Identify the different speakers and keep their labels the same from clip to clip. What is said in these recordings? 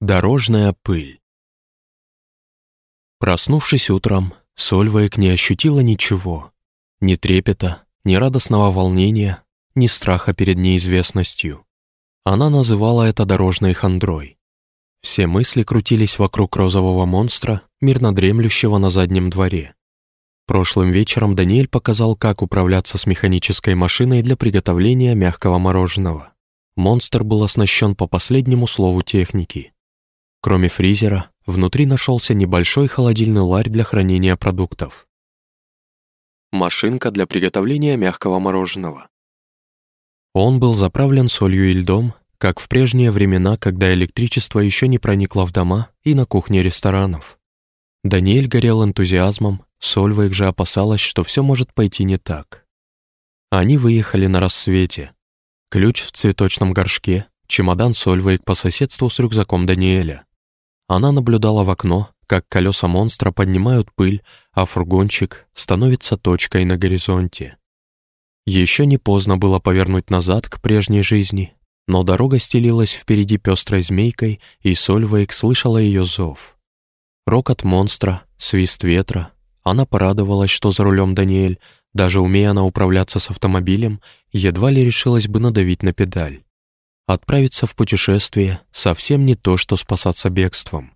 Speaker 1: Дорожная пыль. Проснувшись утром, Сольвейк не ощутила ничего. Ни трепета, ни радостного волнения, ни страха перед неизвестностью. Она называла это дорожной хандрой. Все мысли крутились вокруг розового монстра, мирно дремлющего на заднем дворе. Прошлым вечером Даниэль показал, как управляться с механической машиной для приготовления мягкого мороженого. Монстр был оснащен по последнему слову техники. Кроме фризера, внутри нашелся небольшой холодильный ларь для хранения продуктов. Машинка для приготовления мягкого мороженого. Он был заправлен солью и льдом, как в прежние времена, когда электричество еще не проникло в дома и на кухне ресторанов. Даниэль горел энтузиазмом, Сольвейк же опасалась, что все может пойти не так. Они выехали на рассвете. Ключ в цветочном горшке, чемодан Сольвейк по соседству с рюкзаком Даниэля. Она наблюдала в окно, как колеса монстра поднимают пыль, а фургончик становится точкой на горизонте. Еще не поздно было повернуть назад к прежней жизни, но дорога стелилась впереди пестрой змейкой, и Сольвейк слышала ее зов. Рокот монстра, свист ветра. Она порадовалась, что за рулем Даниэль, даже умея она управляться с автомобилем, едва ли решилась бы надавить на педаль. Отправиться в путешествие — совсем не то, что спасаться бегством.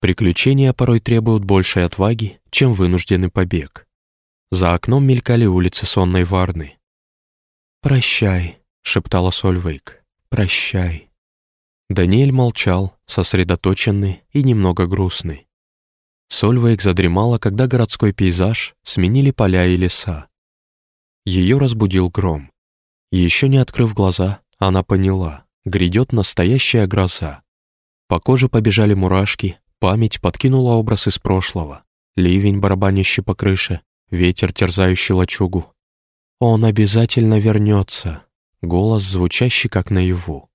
Speaker 1: Приключения порой требуют большей отваги, чем вынужденный побег. За окном мелькали улицы сонной Варны. «Прощай», — шептала Сольвейк, — «прощай». Даниэль молчал, сосредоточенный и немного грустный. Сольвейк задремала, когда городской пейзаж сменили поля и леса. Ее разбудил гром. Еще не открыв глаза, она поняла. Грядет настоящая гроза. По коже побежали мурашки, память подкинула образ из прошлого. Ливень, барабанящий по крыше, ветер, терзающий лачугу. «Он обязательно вернется», — голос, звучащий как наяву.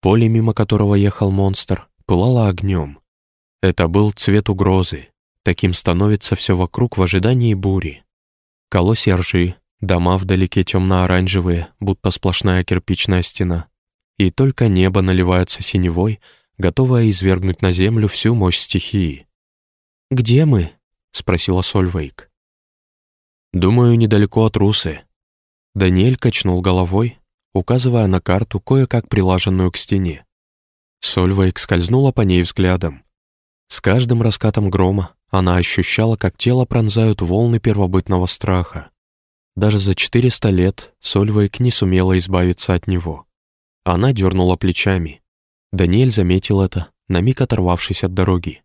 Speaker 1: Поле, мимо которого ехал монстр, пылало огнем. Это был цвет угрозы. Таким становится все вокруг в ожидании бури. Колосья ржи, дома вдалеке темно-оранжевые, будто сплошная кирпичная стена и только небо наливается синевой, готовое извергнуть на землю всю мощь стихии. «Где мы?» — спросила Сольвейк. «Думаю, недалеко от Русы». Даниэль качнул головой, указывая на карту, кое-как прилаженную к стене. Сольвейк скользнула по ней взглядом. С каждым раскатом грома она ощущала, как тело пронзают волны первобытного страха. Даже за 400 лет Сольвейк не сумела избавиться от него. Она дернула плечами. Даниэль заметил это, на миг оторвавшись от дороги.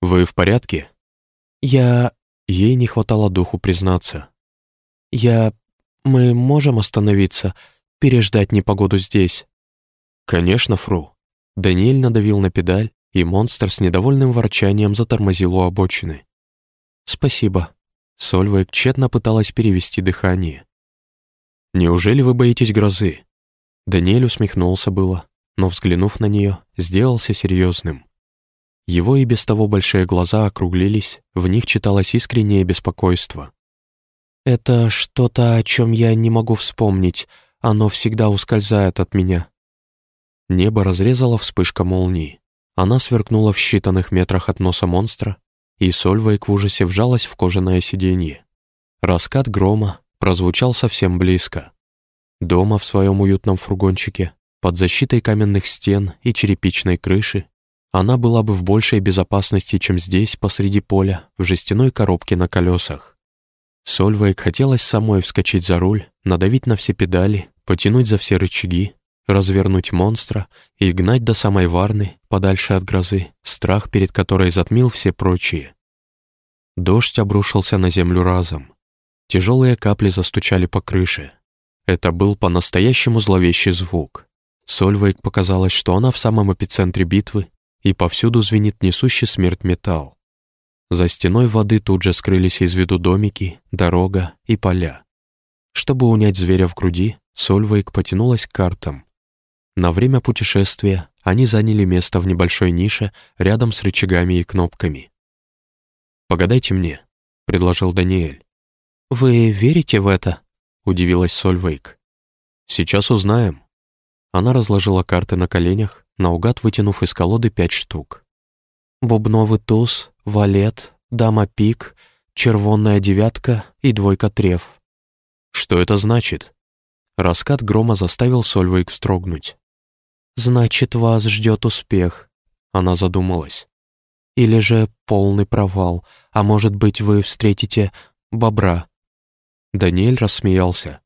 Speaker 1: «Вы в порядке?» «Я...» Ей не хватало духу признаться. «Я... Мы можем остановиться, переждать непогоду здесь?» «Конечно, Фру». Даниэль надавил на педаль, и монстр с недовольным ворчанием затормозил у обочины. «Спасибо». Сольвейк тщетно пыталась перевести дыхание. «Неужели вы боитесь грозы?» Даниэль усмехнулся было, но, взглянув на нее, сделался серьезным. Его и без того большие глаза округлились, в них читалось искреннее беспокойство. «Это что-то, о чем я не могу вспомнить, оно всегда ускользает от меня». Небо разрезала вспышка молнии. Она сверкнула в считанных метрах от носа монстра, и Сольвейк в ужасе вжалась в кожаное сиденье. Раскат грома прозвучал совсем близко. Дома в своем уютном фургончике, под защитой каменных стен и черепичной крыши, она была бы в большей безопасности, чем здесь, посреди поля, в жестяной коробке на колесах. Сольвейк хотелось самой вскочить за руль, надавить на все педали, потянуть за все рычаги, развернуть монстра и гнать до самой Варны, подальше от грозы, страх перед которой затмил все прочие. Дождь обрушился на землю разом. Тяжелые капли застучали по крыше, это был по-настоящему зловещий звук. Сольвейк показалось, что она в самом эпицентре битвы, и повсюду звенит несущий смерть металл. За стеной воды тут же скрылись из виду домики, дорога и поля. Чтобы унять зверя в груди, Сольвейк потянулась к картам. На время путешествия они заняли место в небольшой нише рядом с рычагами и кнопками. «Погадайте мне», — предложил Даниэль. «Вы верите в это?» — удивилась Сольвейк. «Сейчас узнаем». Она разложила карты на коленях, наугад вытянув из колоды пять штук. «Бубновый туз, валет, дама пик, червонная девятка и двойка треф». «Что это значит?» Раскат грома заставил Сольвейк вздрогнуть. «Значит, вас ждет успех», — она задумалась. «Или же полный провал, а может быть, вы встретите бобра». Даниэль рассмеялся.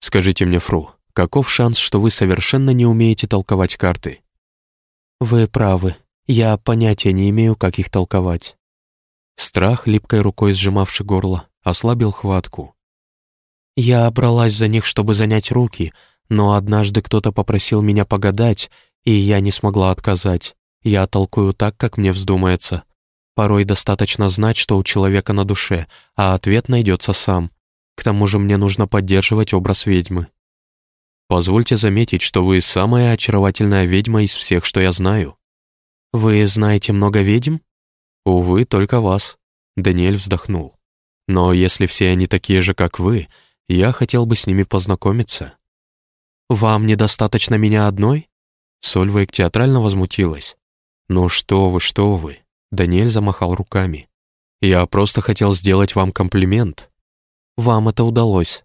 Speaker 1: «Скажите мне, Фру, каков шанс, что вы совершенно не умеете толковать карты?» «Вы правы. Я понятия не имею, как их толковать». Страх, липкой рукой сжимавший горло, ослабил хватку. «Я бралась за них, чтобы занять руки, но однажды кто-то попросил меня погадать, и я не смогла отказать. Я толкую так, как мне вздумается. Порой достаточно знать, что у человека на душе, а ответ найдется сам. К тому же мне нужно поддерживать образ ведьмы. Позвольте заметить, что вы самая очаровательная ведьма из всех, что я знаю. Вы знаете много ведьм? Увы, только вас. Даниэль вздохнул. Но если все они такие же, как вы, я хотел бы с ними познакомиться. Вам недостаточно меня одной? Сольвейк театрально возмутилась. «Ну что вы, что вы!» Даниэль замахал руками. «Я просто хотел сделать вам комплимент. Вам это удалось».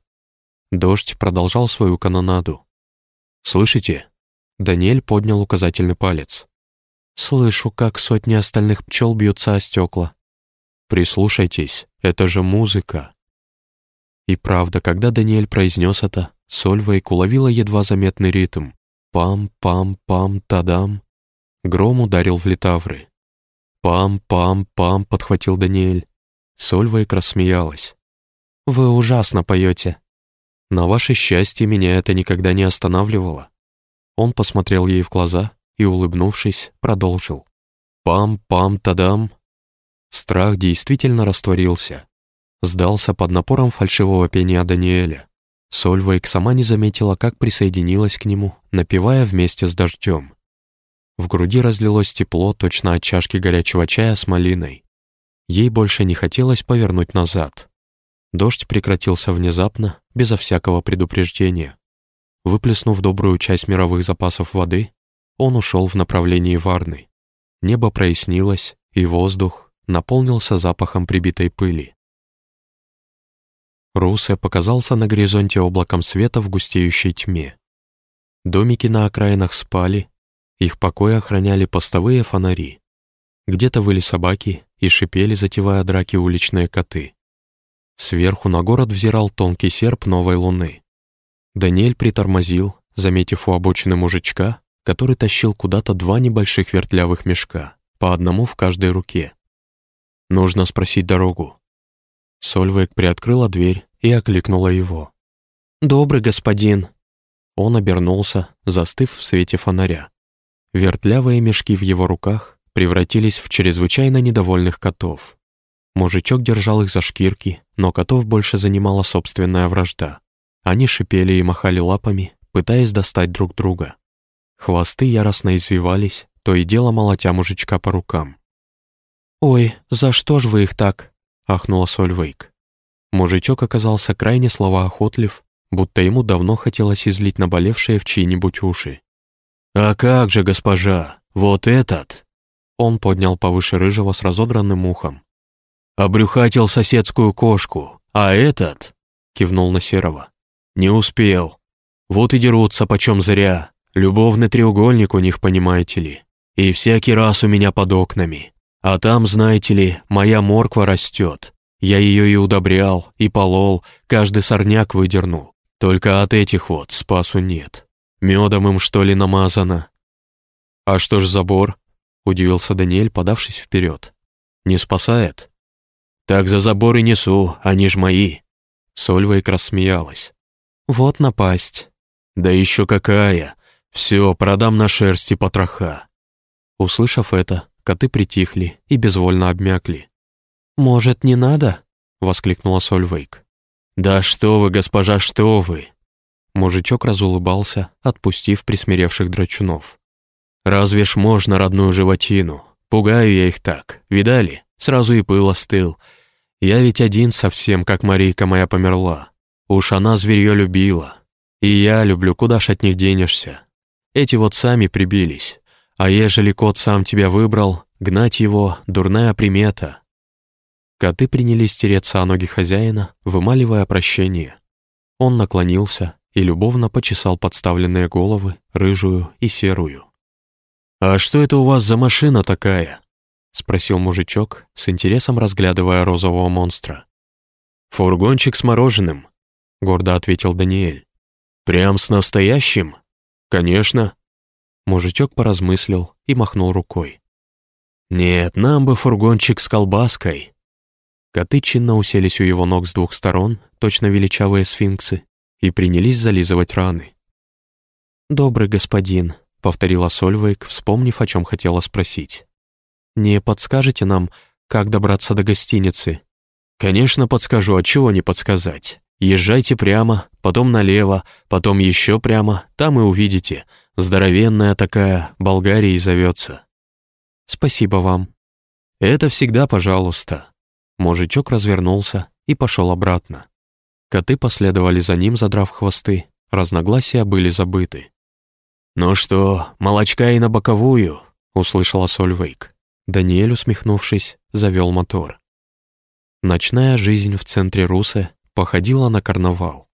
Speaker 1: Дождь продолжал свою канонаду. «Слышите?» Даниэль поднял указательный палец. «Слышу, как сотни остальных пчел бьются о стекла». «Прислушайтесь, это же музыка». И правда, когда Даниэль произнес это, Сольвейк уловила едва заметный ритм. Пам-пам-пам-тадам. Гром ударил в литавры. «Пам-пам-пам», — подхватил Даниэль. Сольвейк рассмеялась. «Вы ужасно поете». «На ваше счастье, меня это никогда не останавливало». Он посмотрел ей в глаза и, улыбнувшись, продолжил. «Пам-пам-тадам». Страх действительно растворился. Сдался под напором фальшивого пения Даниэля. Сольвейк сама не заметила, как присоединилась к нему, напевая вместе с дождем. В груди разлилось тепло точно от чашки горячего чая с малиной. Ей больше не хотелось повернуть назад. Дождь прекратился внезапно, безо всякого предупреждения. Выплеснув добрую часть мировых запасов воды, он ушел в направлении Варны. Небо прояснилось, и воздух наполнился запахом прибитой пыли. Русе показался на горизонте облаком света в густеющей тьме. Домики на окраинах спали, их покой охраняли постовые фонари. Где-то выли собаки и шипели, затевая драки уличные коты. Сверху на город взирал тонкий серп новой луны. Даниэль притормозил, заметив у обочины мужичка, который тащил куда-то два небольших вертлявых мешка, по одному в каждой руке. Нужно спросить дорогу. Сольвейк приоткрыла дверь и окликнула его. «Добрый господин!» Он обернулся, застыв в свете фонаря. Вертлявые мешки в его руках превратились в чрезвычайно недовольных котов. Мужичок держал их за шкирки, но котов больше занимала собственная вражда. Они шипели и махали лапами, пытаясь достать друг друга. Хвосты яростно извивались, то и дело молотя мужичка по рукам. «Ой, за что ж вы их так?» — ахнула Сольвейк. Мужичок оказался крайне словоохотлив, будто ему давно хотелось излить наболевшие в чьи-нибудь уши. «А как же, госпожа, вот этот!» Он поднял повыше рыжего с разодранным ухом. «Обрюхатил соседскую кошку, а этот...» Кивнул на Серого. «Не успел. Вот и дерутся почем зря. Любовный треугольник у них, понимаете ли. И всякий раз у меня под окнами. А там, знаете ли, моя морква растет. Я ее и удобрял, и полол, каждый сорняк выдернул. Только от этих вот спасу нет. Медом им, что ли, намазано?» «А что ж забор?» — удивился Даниэль, подавшись вперед. «Не спасает?» «Так за забор и несу, они ж мои!» Сольвейк рассмеялась. «Вот напасть!» «Да еще какая! Все, продам на шерсти потроха!» Услышав это, коты притихли и безвольно обмякли. «Может, не надо?» — воскликнула Сольвейк. «Да что вы, госпожа, что вы!» Мужичок разулыбался, отпустив присмиревших драчунов. «Разве ж можно родную животину? Пугаю я их так. Видали? Сразу и пыл остыл. Я ведь один совсем, как Марийка моя померла. Уж она зверье любила. И я люблю, куда ж от них денешься? Эти вот сами прибились. А ежели кот сам тебя выбрал, гнать его — дурная примета». Коты принялись тереться о ноги хозяина, вымаливая прощение. Он наклонился и любовно почесал подставленные головы, рыжую и серую. «А что это у вас за машина такая?» — спросил мужичок, с интересом разглядывая розового монстра. «Фургончик с мороженым», — гордо ответил Даниэль. «Прям с настоящим?» «Конечно». Мужичок поразмыслил и махнул рукой. «Нет, нам бы фургончик с колбаской». Коты чинно уселись у его ног с двух сторон, точно величавые сфинксы, и принялись зализывать раны. «Добрый господин», — повторила Сольвейк, вспомнив, о чем хотела спросить. «Не подскажете нам, как добраться до гостиницы?» «Конечно подскажу, а чего не подсказать. Езжайте прямо, потом налево, потом еще прямо, там и увидите. Здоровенная такая, Болгарией зовется». «Спасибо вам». «Это всегда пожалуйста». Мужичок развернулся и пошел обратно. Коты последовали за ним, задрав хвосты. Разногласия были забыты. «Ну что, молочка и на боковую?» — услышала Сольвейк. Даниэль, усмехнувшись, завел мотор. Ночная жизнь в центре Русы походила на карнавал.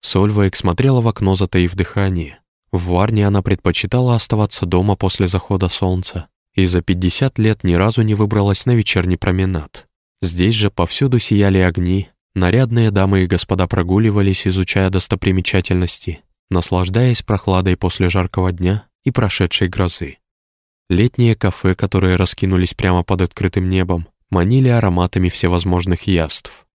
Speaker 1: Сольвейк смотрела в окно, затаив дыхание. В Варне она предпочитала оставаться дома после захода солнца и за 50 лет ни разу не выбралась на вечерний променад. Здесь же повсюду сияли огни, нарядные дамы и господа прогуливались, изучая достопримечательности, наслаждаясь прохладой после жаркого дня и прошедшей грозы. Летние кафе, которые раскинулись прямо под открытым небом, манили ароматами всевозможных яств.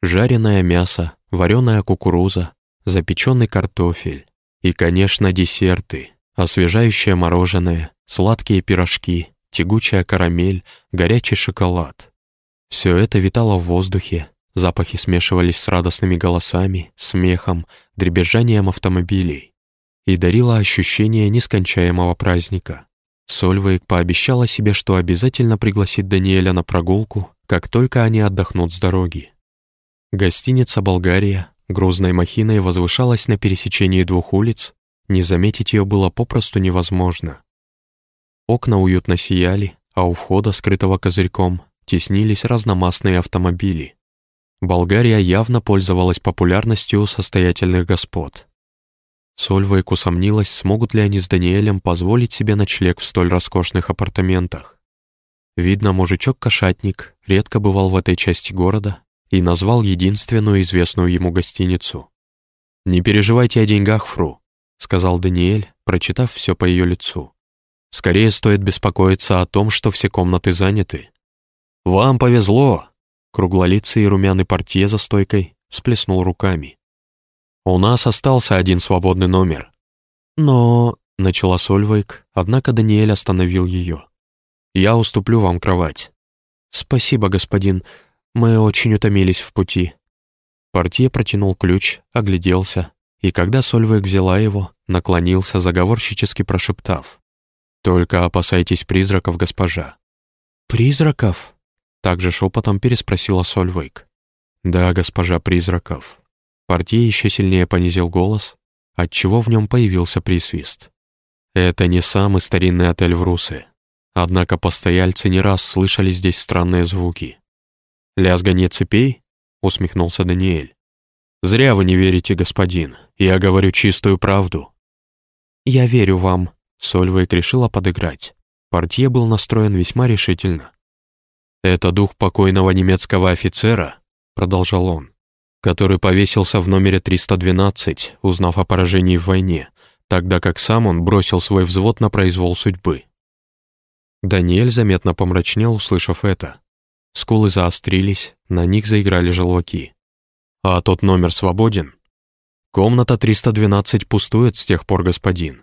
Speaker 1: Жареное мясо, вареная кукуруза, запеченный картофель и, конечно, десерты, освежающее мороженое, сладкие пирожки, тягучая карамель, горячий шоколад. Все это витало в воздухе, Запахи смешивались с радостными голосами, смехом, дребезжанием автомобилей и дарило ощущение нескончаемого праздника. Сольвейк пообещала себе, что обязательно пригласит Даниэля на прогулку, как только они отдохнут с дороги. Гостиница «Болгария» грузной махиной возвышалась на пересечении двух улиц, не заметить ее было попросту невозможно. Окна уютно сияли, а у входа, скрытого козырьком, теснились разномастные автомобили. Болгария явно пользовалась популярностью у состоятельных господ. Сольвейк усомнилась, смогут ли они с Даниэлем позволить себе ночлег в столь роскошных апартаментах. Видно, мужичок-кошатник редко бывал в этой части города и назвал единственную известную ему гостиницу. «Не переживайте о деньгах, Фру», — сказал Даниэль, прочитав все по ее лицу. «Скорее стоит беспокоиться о том, что все комнаты заняты». «Вам повезло», Круглолицый и румяный портье за стойкой всплеснул руками. «У нас остался один свободный номер». «Но...» — начала Сольвейк, однако Даниэль остановил ее. «Я уступлю вам кровать». «Спасибо, господин. Мы очень утомились в пути». Портье протянул ключ, огляделся, и когда Сольвейк взяла его, наклонился, заговорщически прошептав. «Только опасайтесь призраков, госпожа». «Призраков?» Также шепотом переспросила Сольвейк. «Да, госпожа призраков». Портье еще сильнее понизил голос, отчего в нем появился присвист. «Это не самый старинный отель в Русе, однако постояльцы не раз слышали здесь странные звуки». «Лязганье цепей?» — усмехнулся Даниэль. «Зря вы не верите, господин. Я говорю чистую правду». «Я верю вам», — Сольвейк решила подыграть. Портье был настроен весьма решительно. «Это дух покойного немецкого офицера», — продолжал он, который повесился в номере 312, узнав о поражении в войне, тогда как сам он бросил свой взвод на произвол судьбы. Даниэль заметно помрачнел, услышав это. Скулы заострились, на них заиграли желваки. «А тот номер свободен?» «Комната 312 пустует с тех пор, господин.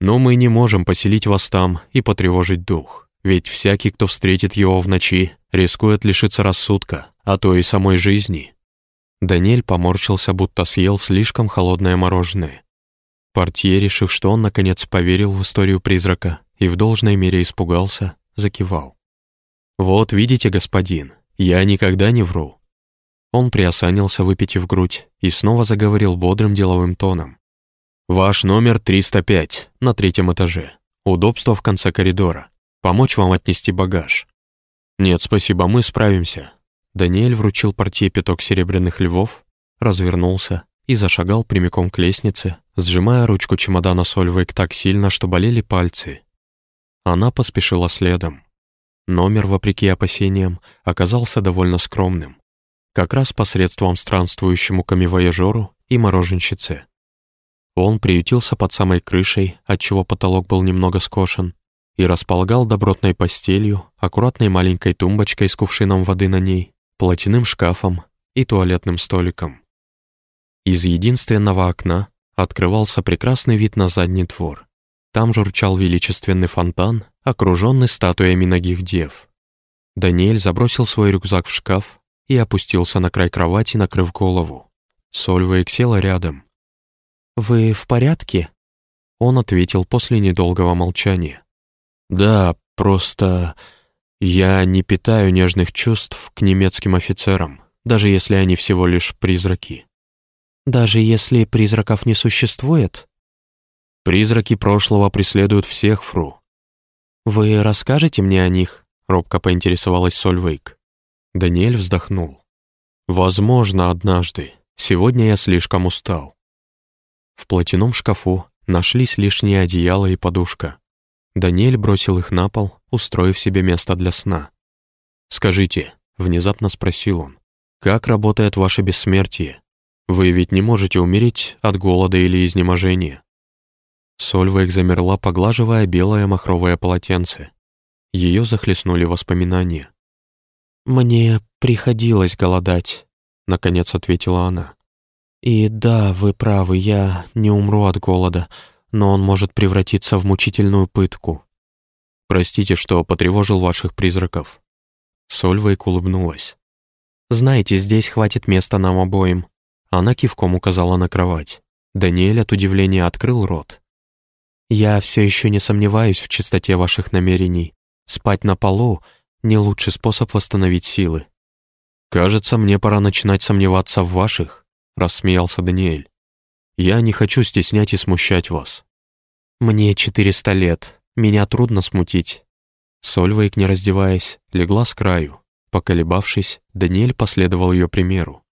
Speaker 1: Но мы не можем поселить вас там и потревожить дух». Ведь всякий, кто встретит его в ночи, рискует лишиться рассудка, а то и самой жизни. Даниэль поморщился, будто съел слишком холодное мороженое. Портье, решив, что он наконец поверил в историю призрака и в должной мере испугался, закивал. «Вот видите, господин, я никогда не вру». Он приосанился, выпитив грудь, и снова заговорил бодрым деловым тоном. «Ваш номер 305, на третьем этаже. Удобство в конце коридора. Помочь вам отнести багаж?» «Нет, спасибо, мы справимся». Даниэль вручил портье пяток серебряных львов, развернулся и зашагал прямиком к лестнице, сжимая ручку чемодана Сольвейк так сильно, что болели пальцы. Она поспешила следом. Номер, вопреки опасениям, оказался довольно скромным. Как раз посредством странствующему камевояжеру и мороженщице. Он приютился под самой крышей, отчего потолок был немного скошен, и располагал добротной постелью, аккуратной маленькой тумбочкой с кувшином воды на ней, платяным шкафом и туалетным столиком. Из единственного окна открывался прекрасный вид на задний двор. Там журчал величественный фонтан, окруженный статуями ногих дев. Даниэль забросил свой рюкзак в шкаф и опустился на край кровати, накрыв голову. Сольвейк села рядом. «Вы в порядке?» Он ответил после недолгого молчания. «Да, просто я не питаю нежных чувств к немецким офицерам, даже если они всего лишь призраки». «Даже если призраков не существует?» «Призраки прошлого преследуют всех, Фру». «Вы расскажете мне о них?» — робко поинтересовалась Сольвейк. Даниэль вздохнул. «Возможно, однажды. Сегодня я слишком устал. В платяном шкафу нашлись лишние одеяло и подушка. Даниэль бросил их на пол, устроив себе место для сна. «Скажите», — внезапно спросил он, — «как работает ваше бессмертие? Вы ведь не можете умереть от голода или изнеможения». Сольвейк замерла, поглаживая белое махровое полотенце. Ее захлестнули воспоминания. «Мне приходилось голодать», — наконец ответила она. И да, вы правы, я не умру от голода, но он может превратиться в мучительную пытку. Простите, что потревожил ваших призраков. Сольвейк улыбнулась. «Знаете, здесь хватит места нам обоим». Она кивком указала на кровать. Даниэль от удивления открыл рот. «Я все еще не сомневаюсь в чистоте ваших намерений. Спать на полу — не лучший способ восстановить силы. Кажется, мне пора начинать сомневаться в ваших рассмеялся Даниэль. «Я не хочу стеснять и смущать вас». «Мне четыреста лет, меня трудно смутить». Сольвейк, не раздеваясь, легла с краю. Поколебавшись, Даниэль последовал ее примеру.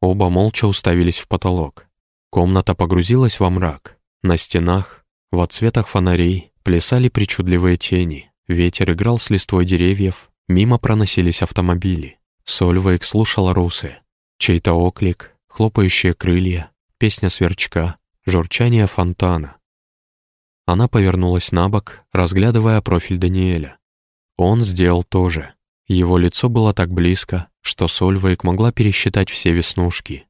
Speaker 1: Оба молча уставились в потолок. Комната погрузилась во мрак. На стенах, в отсветах фонарей, плясали причудливые тени. Ветер играл с листвой деревьев, мимо проносились автомобили. Сольвейк слушала русы. Чей-то оклик, хлопающие крылья, песня сверчка, журчание фонтана. Она повернулась на бок, разглядывая профиль Даниэля. Он сделал то же. Его лицо было так близко, что Сольвейк могла пересчитать все веснушки.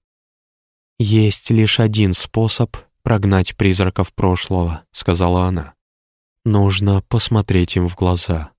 Speaker 1: «Есть лишь один способ прогнать призраков прошлого», — сказала она. «Нужно посмотреть им в глаза».